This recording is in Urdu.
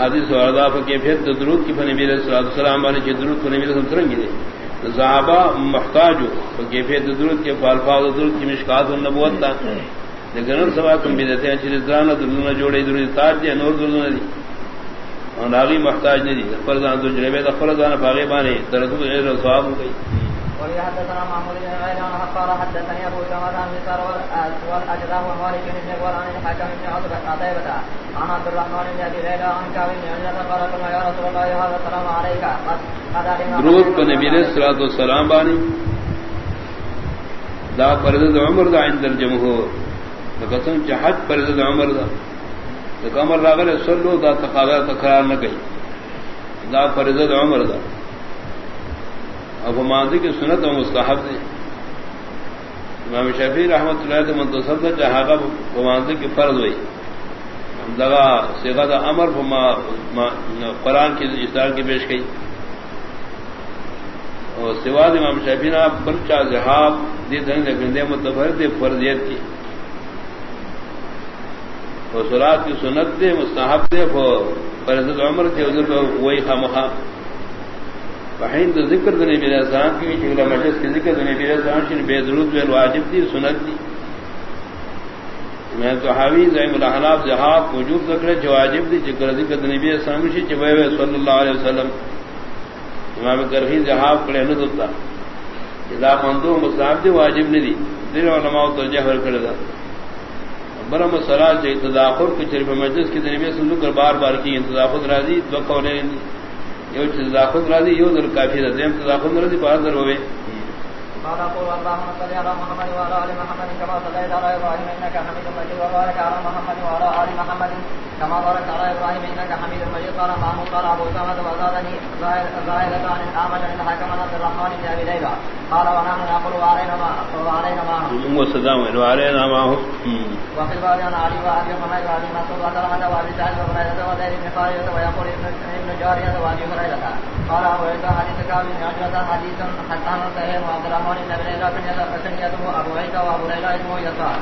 حدیث وردا فکیفیت درود کی فنبی علیہ الصلوۃ والسلام علیہ کی درود فنبی علیہ السلام ترنگی دے۔ صحابہ محتاج فکیفیت درود کے الفاظ درود کی مشکات النبوت تا۔ لیکن سبا کم بھی دیتے ہیں چیز درانہ درود جوڑے درود تاج دے نور درود دی۔ اور راغی محتاج نہیں دی فرضان تو جنبے دا فرضان باغی بانے درد غیر ثواب ہو گئی ولی حدثنا محمود بن غير عن قال حدثني ابو جمال عن مسار والاجداه ومالك بن نقول عن الحكم بن عتبة عتيبة عن عبد الرحمن بن ابي ليلى عن كعب بن عجلة قال قلنا يا رسول الله هذا السلام عليك؟ درود کو نبی علیہ الصلوۃ والسلام بانی. دا فرض عمر دا عند الجمهور. قسم جہاد فرض عمر دا. تو کمر راغل صلو دا تقاضا تکرار نہ گئی دا فرض عمر دا. اب ماضی کی سنت و مستحب دے امام شفیع رحمت اللہ سے منتصب تھا جہاں کا ماضی کی فرض ہوئی۔ دگا سیگا دا امر قرآن کی اشتار کی پیش گئی اور سواد امام شفیع نے بلچا جہاب دی دن گندے متفر دے فرضیت کی۔ اور سرات کی سنت دے، مستحب دے فرض عمر تھے ادھر وہی خامخواہ بہن تو ذکر دنے میرے احسان کی چگلا مجلس کے ذکر دنے میرے احسان شن بے ضرورت بے واجب تھی، سنت تھی۔ میں تو حاوی زیم الحناب جہاب وجوب ذکر جو واجب تھی ذکر ذکر دنے میرے احسان شن چبے صلی اللہ علیہ وسلم۔ امام کرفی جہاب کڑے نہ اذا مندو مصاب دی، واجب نہیں دی۔ دل علماء تو جہر کر دا برم سرا چے تداخر کی شریف مجلس کی دنے میں کر بار بار کی انتظافت راضی، دو قولیں۔ یو چې تداخل راځي یو در کافی ده دیم تداخل راځي په در ہوئے قال قول اللهم صل على محمد وعلى ال محمد كما صليت على ابراهيم انك حميد مجيد، وبارك على محمد وعلى ال محمد كما باركت على ابراهيم انك حميد مجيد. قال معه قال ابو سعد، وزادني زائدة عن الاعمش عن الحكم عبد الرحمن بن ابي ليلى. قال ونحن نقول وعلينا ما وعلينا ما وسلام وعلينا ما وفي الباب عن علي وابي حميد وابي مسعود وطلحه وابي سعد ابن هريره قال ابو عيسى حديث حديث حسن صحيح وعبد الرحمن بن ابي ابو عيسى وابو ليلى اسمه يسار